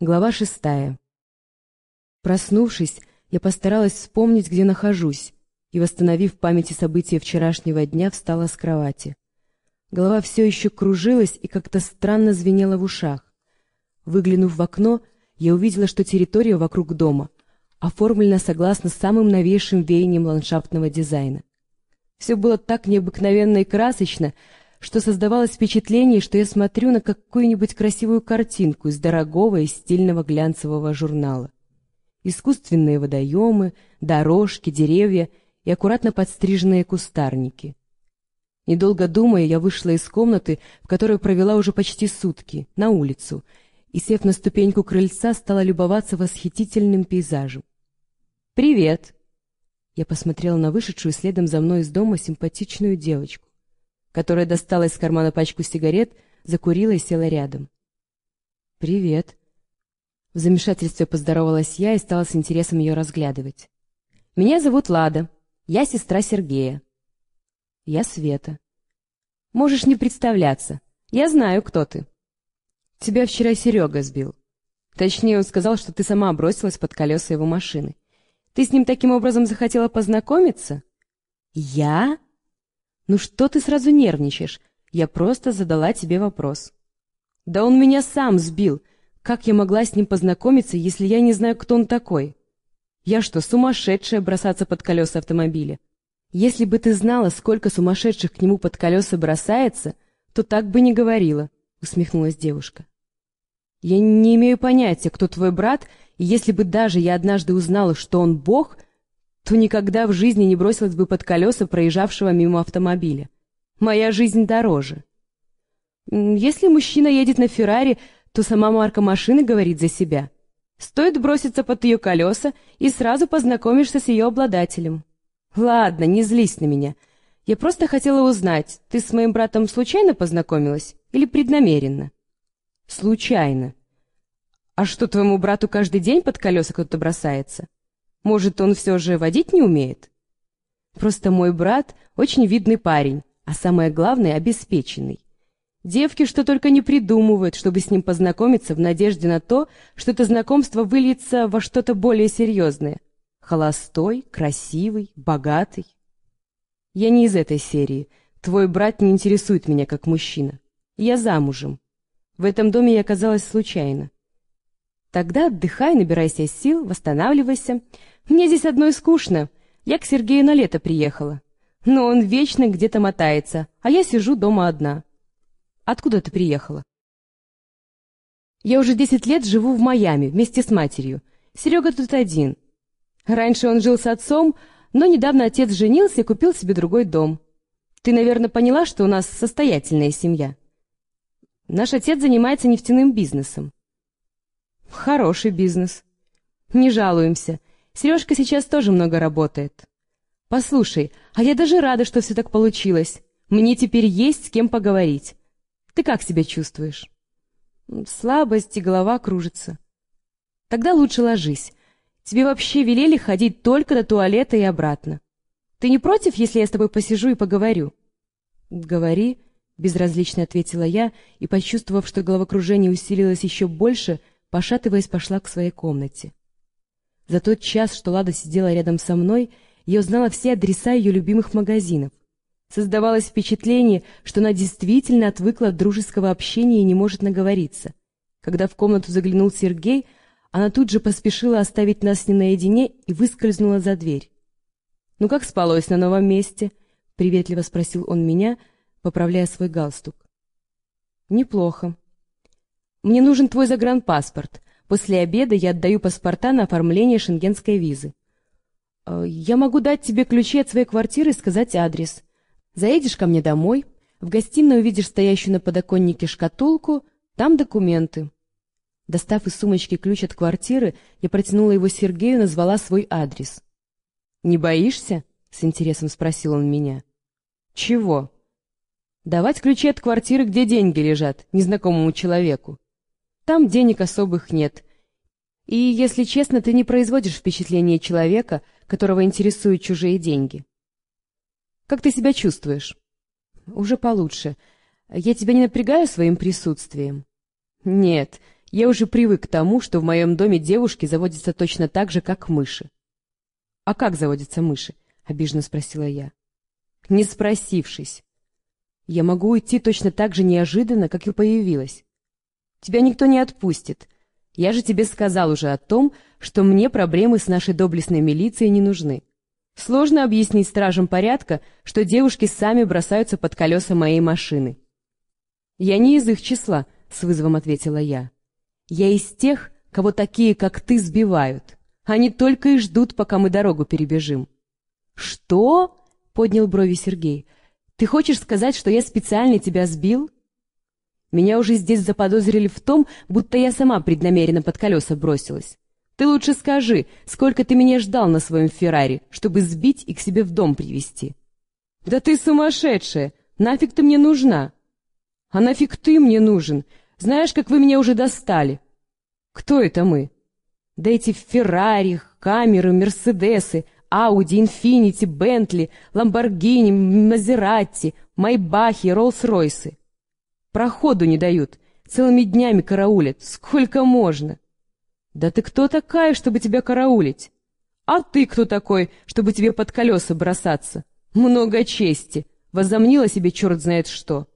Глава шестая. Проснувшись, я постаралась вспомнить, где нахожусь, и, восстановив в памяти события вчерашнего дня, встала с кровати. Голова все еще кружилась и как-то странно звенела в ушах. Выглянув в окно, я увидела, что территория вокруг дома оформлена согласно самым новейшим веяниям ландшафтного дизайна. Все было так необыкновенно и красочно, что создавалось впечатление, что я смотрю на какую-нибудь красивую картинку из дорогого и стильного глянцевого журнала. Искусственные водоемы, дорожки, деревья и аккуратно подстриженные кустарники. Недолго думая, я вышла из комнаты, в которой провела уже почти сутки, на улицу, и, сев на ступеньку крыльца, стала любоваться восхитительным пейзажем. «Привет!» Я посмотрела на вышедшую следом за мной из дома симпатичную девочку которая достала из кармана пачку сигарет, закурила и села рядом. «Привет». В замешательстве поздоровалась я и стала с интересом ее разглядывать. «Меня зовут Лада. Я сестра Сергея». «Я Света». «Можешь не представляться. Я знаю, кто ты». «Тебя вчера Серега сбил. Точнее, он сказал, что ты сама бросилась под колеса его машины. Ты с ним таким образом захотела познакомиться?» «Я?» «Ну что ты сразу нервничаешь? Я просто задала тебе вопрос». «Да он меня сам сбил. Как я могла с ним познакомиться, если я не знаю, кто он такой? Я что, сумасшедшая бросаться под колеса автомобиля? Если бы ты знала, сколько сумасшедших к нему под колеса бросается, то так бы не говорила», — усмехнулась девушка. «Я не имею понятия, кто твой брат, и если бы даже я однажды узнала, что он бог, то никогда в жизни не бросилась бы под колеса проезжавшего мимо автомобиля. Моя жизнь дороже. Если мужчина едет на Феррари, то сама марка машины говорит за себя. Стоит броситься под ее колеса, и сразу познакомишься с ее обладателем. Ладно, не злись на меня. Я просто хотела узнать, ты с моим братом случайно познакомилась или преднамеренно? Случайно. А что, твоему брату каждый день под колеса кто-то бросается? Может, он все же водить не умеет? Просто мой брат очень видный парень, а самое главное — обеспеченный. Девки что только не придумывают, чтобы с ним познакомиться в надежде на то, что это знакомство выльется во что-то более серьезное. Холостой, красивый, богатый. Я не из этой серии. Твой брат не интересует меня как мужчина. Я замужем. В этом доме я оказалась случайно. Тогда отдыхай, набирайся сил, восстанавливайся. Мне здесь одной скучно. Я к Сергею на лето приехала. Но он вечно где-то мотается, а я сижу дома одна. Откуда ты приехала? Я уже десять лет живу в Майами вместе с матерью. Серега тут один. Раньше он жил с отцом, но недавно отец женился и купил себе другой дом. Ты, наверное, поняла, что у нас состоятельная семья. Наш отец занимается нефтяным бизнесом. Хороший бизнес. Не жалуемся. Сережка сейчас тоже много работает. Послушай, а я даже рада, что все так получилось. Мне теперь есть с кем поговорить. Ты как себя чувствуешь? Слабость и голова кружится. Тогда лучше ложись. Тебе вообще велели ходить только до туалета и обратно. Ты не против, если я с тобой посижу и поговорю? Говори, безразлично ответила я и, почувствовав, что головокружение усилилось еще больше, пошатываясь, пошла к своей комнате. За тот час, что Лада сидела рядом со мной, я узнала все адреса ее любимых магазинов. Создавалось впечатление, что она действительно отвыкла от дружеского общения и не может наговориться. Когда в комнату заглянул Сергей, она тут же поспешила оставить нас ним наедине и выскользнула за дверь. «Ну как спалось на новом месте?» — приветливо спросил он меня, поправляя свой галстук. «Неплохо», мне нужен твой загранпаспорт. После обеда я отдаю паспорта на оформление шенгенской визы. Э, я могу дать тебе ключи от своей квартиры и сказать адрес. Заедешь ко мне домой, в гостиной увидишь стоящую на подоконнике шкатулку, там документы. Достав из сумочки ключ от квартиры, я протянула его Сергею и назвала свой адрес. «Не боишься?» — с интересом спросил он меня. «Чего?» «Давать ключи от квартиры, где деньги лежат, незнакомому человеку. Там денег особых нет. И, если честно, ты не производишь впечатление человека, которого интересуют чужие деньги. Как ты себя чувствуешь? Уже получше. Я тебя не напрягаю своим присутствием? Нет, Я уже привык к тому, что в моем доме девушки заводятся точно так же, как мыши. — А как заводятся мыши? — обиженно спросила я. — Не спросившись. Я могу уйти точно так же неожиданно, как и появилась. Тебя никто не отпустит. Я же тебе сказал уже о том, что мне проблемы с нашей доблестной милицией не нужны. Сложно объяснить стражам порядка, что девушки сами бросаются под колеса моей машины. Я не из их числа, — с вызовом ответила я. Я из тех, кого такие, как ты, сбивают. Они только и ждут, пока мы дорогу перебежим. Что? — поднял брови Сергей. Ты хочешь сказать, что я специально тебя сбил? Меня уже здесь заподозрили в том, будто я сама преднамеренно под колеса бросилась. Ты лучше скажи, сколько ты меня ждал на своем Феррари, чтобы сбить и к себе в дом привести? Да ты сумасшедшая! Нафиг ты мне нужна? А нафиг ты мне нужен? Знаешь, как вы меня уже достали? Кто это мы? Да эти Феррари, камеры, Мерседесы, Ауди, Инфинити, Бентли, Ламборгини, Мазератти, Майбахи, Роллс-Ройсы. Проходу не дают, целыми днями караулят. Сколько можно? Да ты кто такая, чтобы тебя караулить? А ты кто такой, чтобы тебе под колеса бросаться? Много чести. Возомнила себе черт знает что.